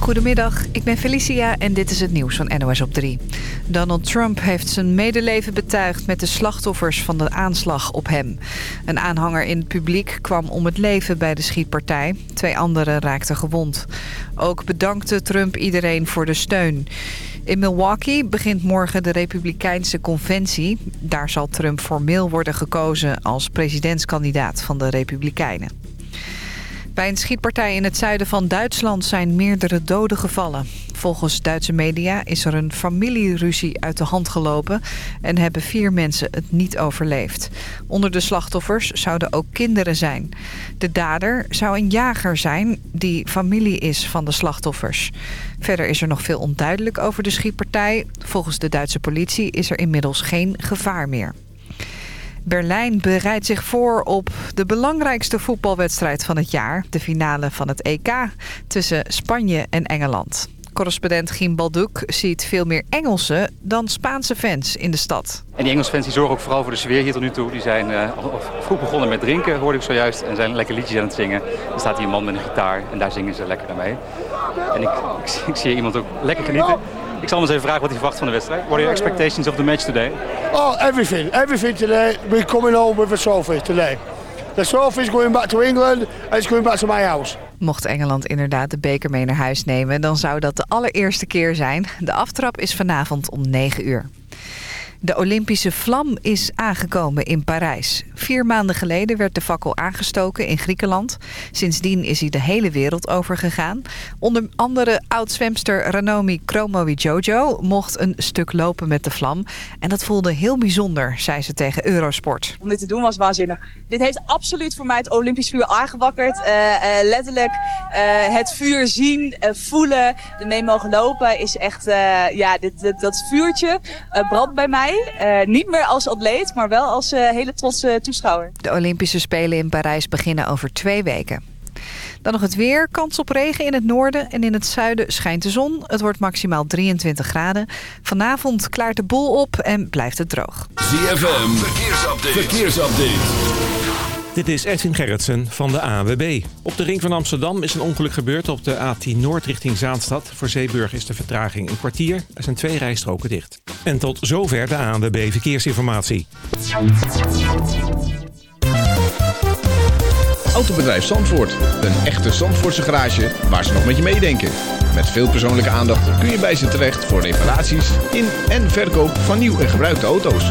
Goedemiddag, ik ben Felicia en dit is het nieuws van NOS op 3. Donald Trump heeft zijn medeleven betuigd met de slachtoffers van de aanslag op hem. Een aanhanger in het publiek kwam om het leven bij de schietpartij. Twee anderen raakten gewond. Ook bedankte Trump iedereen voor de steun. In Milwaukee begint morgen de Republikeinse Conventie. Daar zal Trump formeel worden gekozen als presidentskandidaat van de Republikeinen. Bij een schietpartij in het zuiden van Duitsland zijn meerdere doden gevallen. Volgens Duitse media is er een familieruzie uit de hand gelopen... en hebben vier mensen het niet overleefd. Onder de slachtoffers zouden ook kinderen zijn. De dader zou een jager zijn die familie is van de slachtoffers. Verder is er nog veel onduidelijk over de schietpartij. Volgens de Duitse politie is er inmiddels geen gevaar meer. Berlijn bereidt zich voor op de belangrijkste voetbalwedstrijd van het jaar. De finale van het EK tussen Spanje en Engeland. Correspondent Gim Baldouk ziet veel meer Engelse dan Spaanse fans in de stad. En die Engelse fans die zorgen ook vooral voor de sfeer hier tot nu toe. Die zijn uh, vroeg begonnen met drinken, hoorde ik zojuist. En zijn lekker liedjes aan het zingen. Er staat hier een man met een gitaar en daar zingen ze lekker mee. En ik, ik, ik zie iemand ook lekker genieten. Ik zal hem eens even vragen wat hij verwacht van de wedstrijd. What are your expectations of the match today? Oh, everything. Everything today. We're coming home with a trophy today. The trophy is going back to England and it's going back to my house. Mocht Engeland inderdaad de beker mee naar huis nemen... dan zou dat de allereerste keer zijn. De aftrap is vanavond om 9 uur. De Olympische vlam is aangekomen in Parijs. Vier maanden geleden werd de fakkel aangestoken in Griekenland. Sindsdien is hij de hele wereld overgegaan. Onder andere oud-zwemster Ranomi Kromowidjojo mocht een stuk lopen met de vlam. En dat voelde heel bijzonder, zei ze tegen Eurosport. Om dit te doen was waanzinnig. Dit heeft absoluut voor mij het Olympisch vuur aangewakkerd. Uh, uh, letterlijk uh, het vuur zien, voelen, ermee mogen lopen is echt... ja, dit, dat vuurtje brandt bij mij. Uh, niet meer als atleet, maar wel als uh, hele trotse toeschouwer. De Olympische Spelen in Parijs beginnen over twee weken. Dan nog het weer. Kans op regen in het noorden en in het zuiden schijnt de zon. Het wordt maximaal 23 graden. Vanavond klaart de boel op en blijft het droog. ZFM, verkeersupdate. verkeersupdate. Dit is Edwin Gerritsen van de ANWB. Op de ring van Amsterdam is een ongeluk gebeurd op de A10 Noord richting Zaanstad. Voor Zeeburg is de vertraging een kwartier. Er zijn twee rijstroken dicht. En tot zover de ANWB Verkeersinformatie. Autobedrijf Zandvoort. Een echte Zandvoortse garage waar ze nog met je meedenken. Met veel persoonlijke aandacht kun je bij ze terecht voor reparaties in en verkoop van nieuw en gebruikte auto's.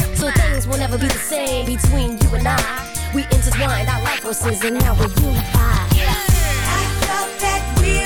So things will never be the same between you and I. We intertwined our life forces and now we're unified. I thought that we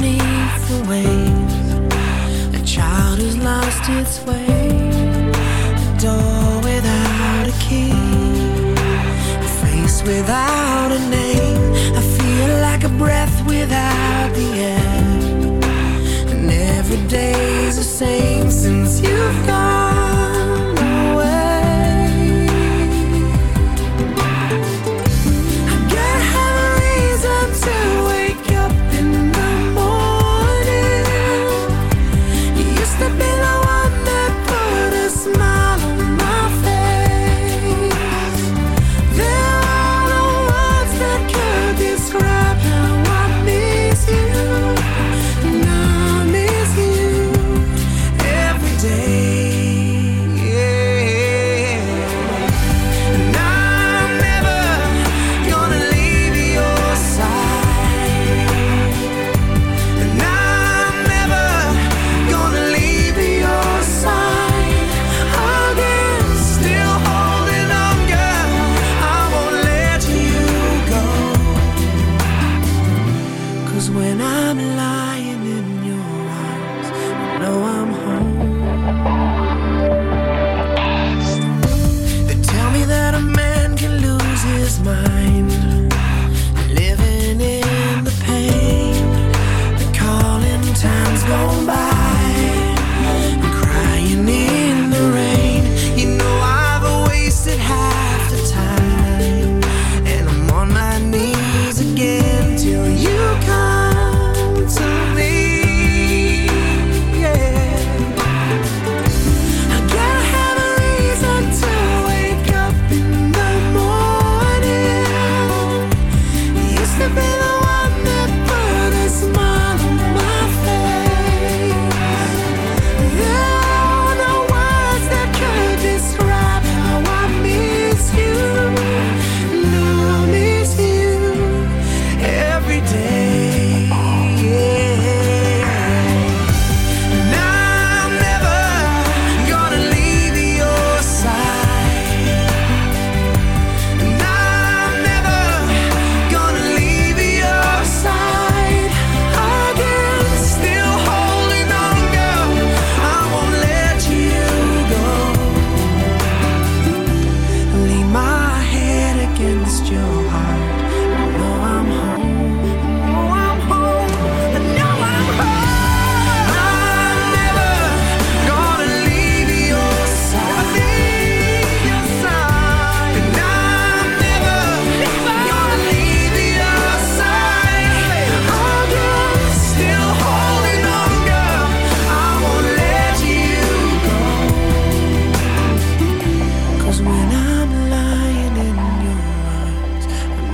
beneath the waves A child who's lost its way. A door without a key. A face without a name. I feel like a breath without the air. And every day's the same since you've gone.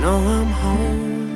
know I'm home.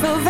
for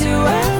to us.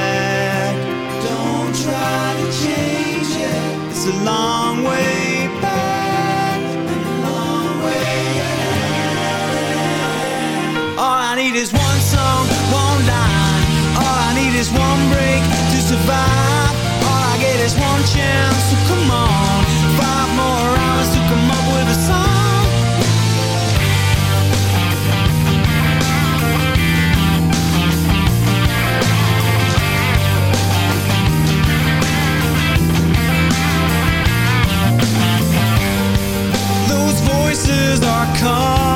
It's a long way back. All I need is one song, one line. All I need is one break to survive. All I get is one chance, so come on, five more voices are calling,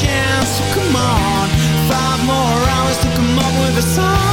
chance, so come on. Five more hours to come up with a song.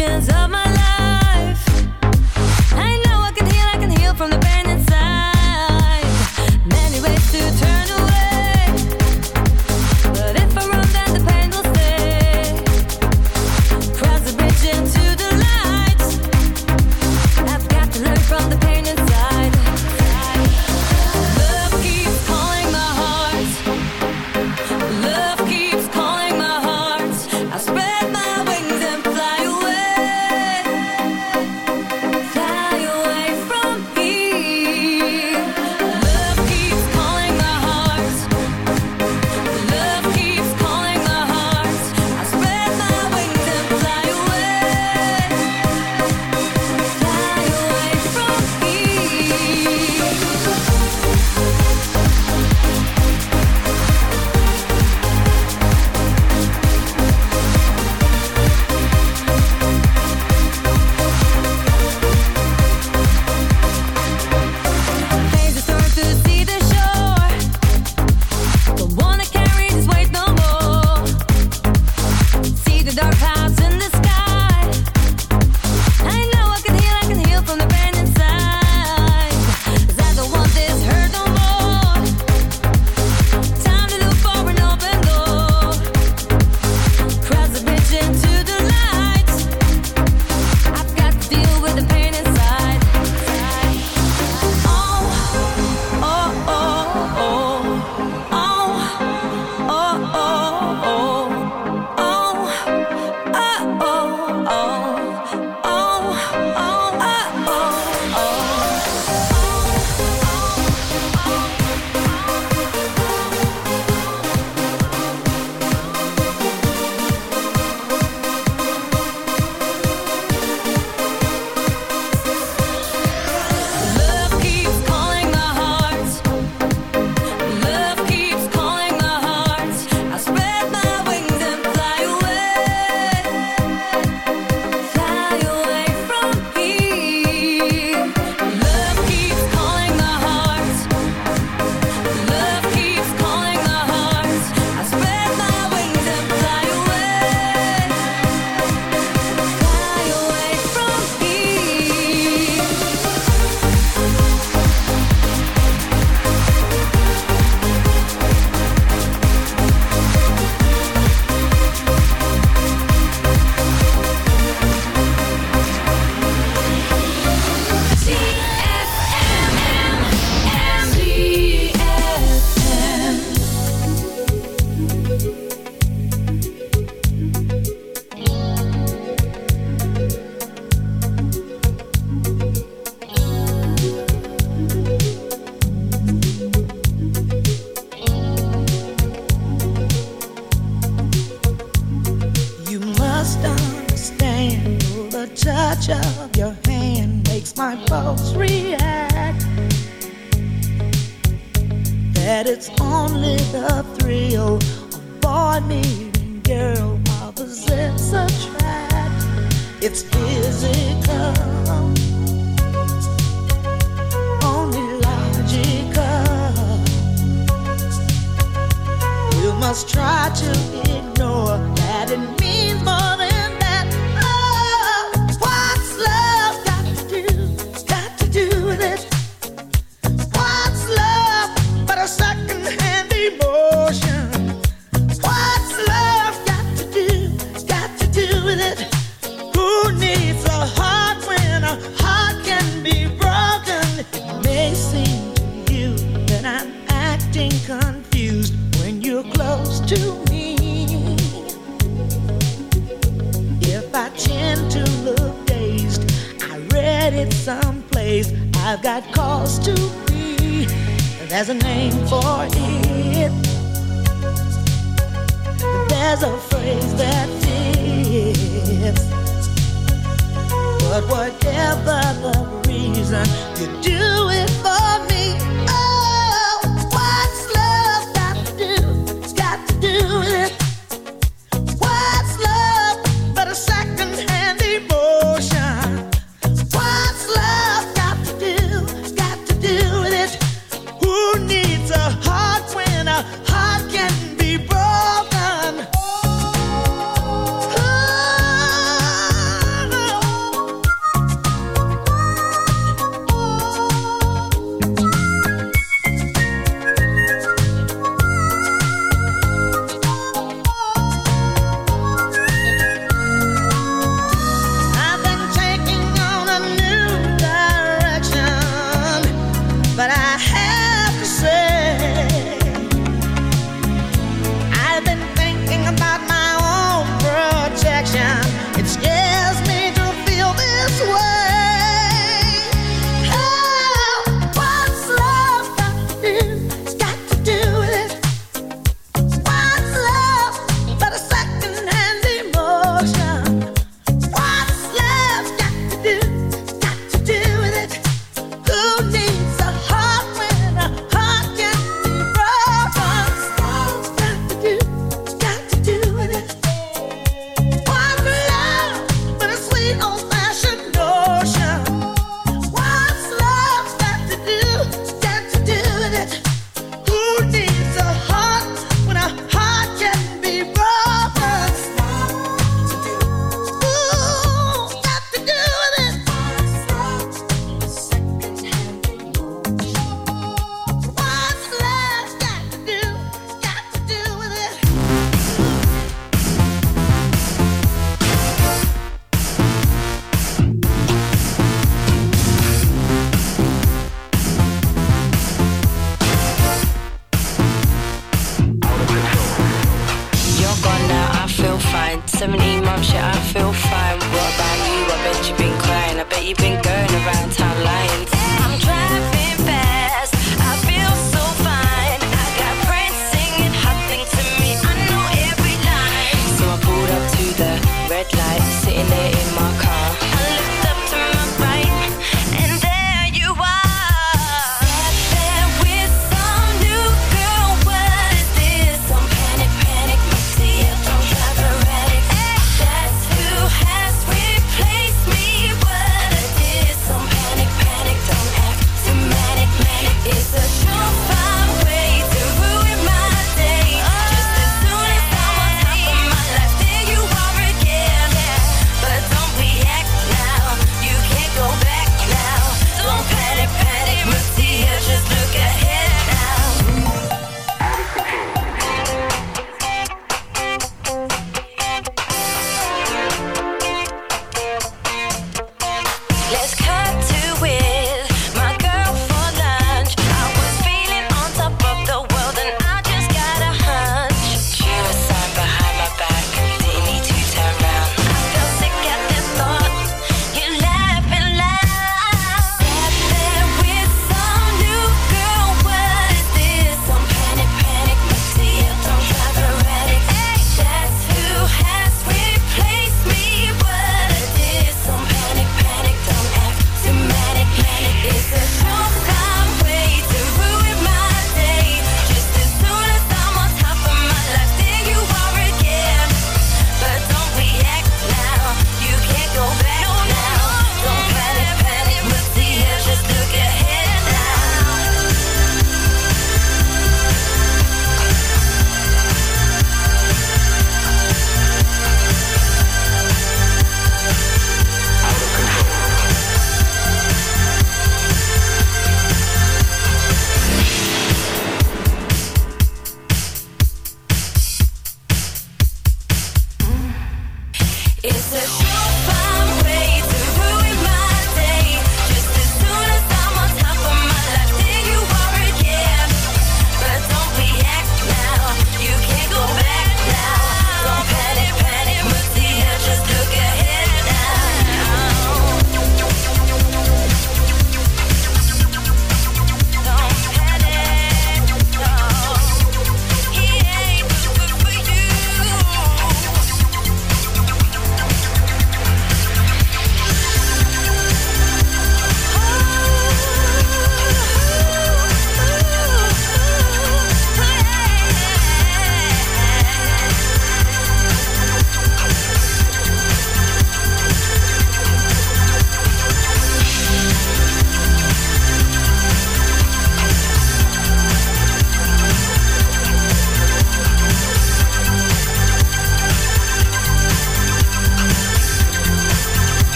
emotions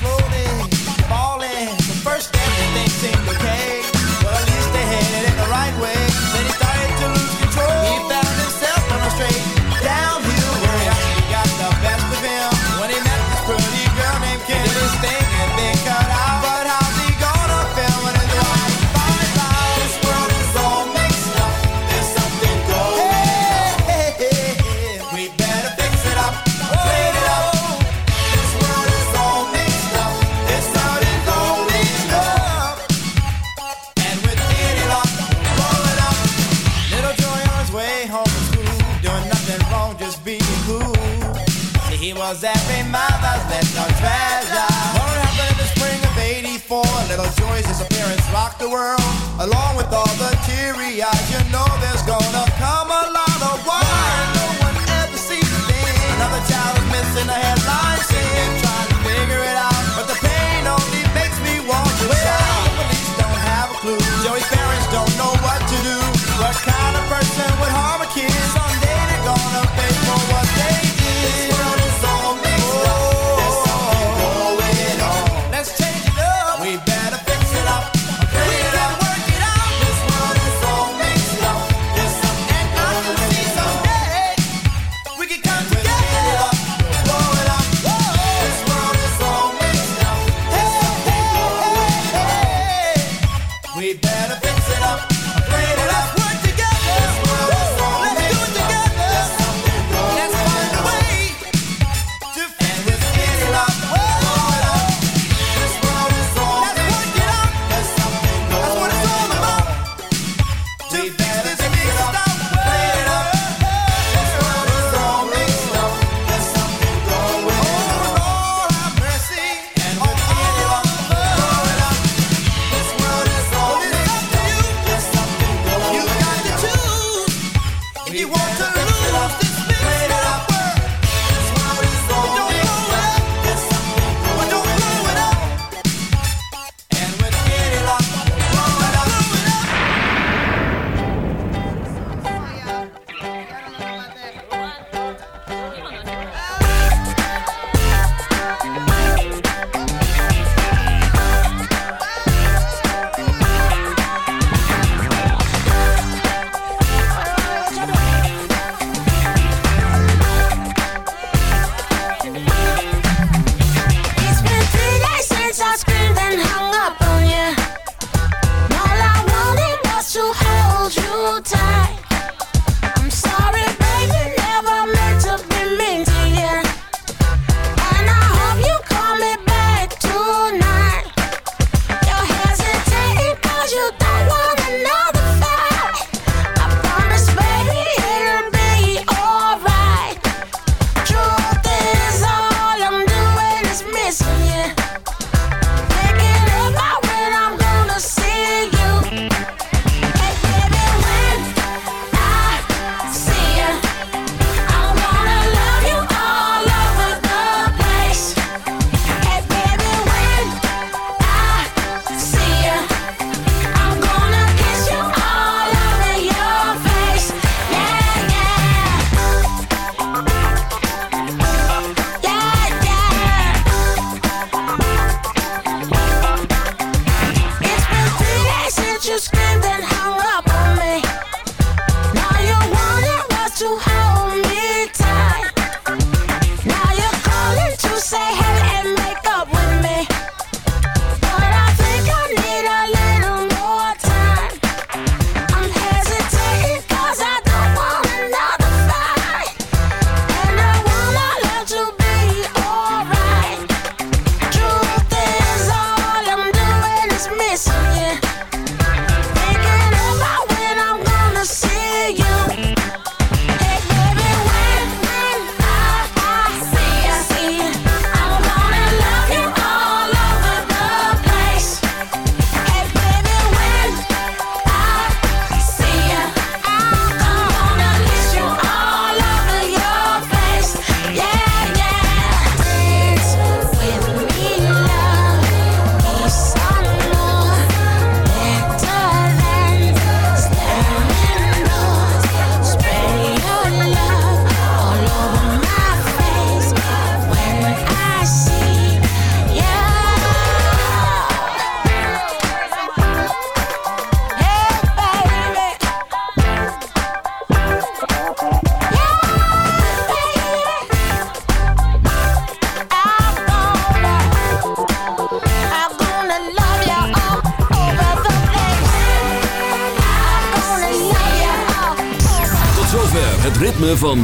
slowly falling. the first step everything seemed okay. His disappearance rocked the world, along with all the teary eyes. You know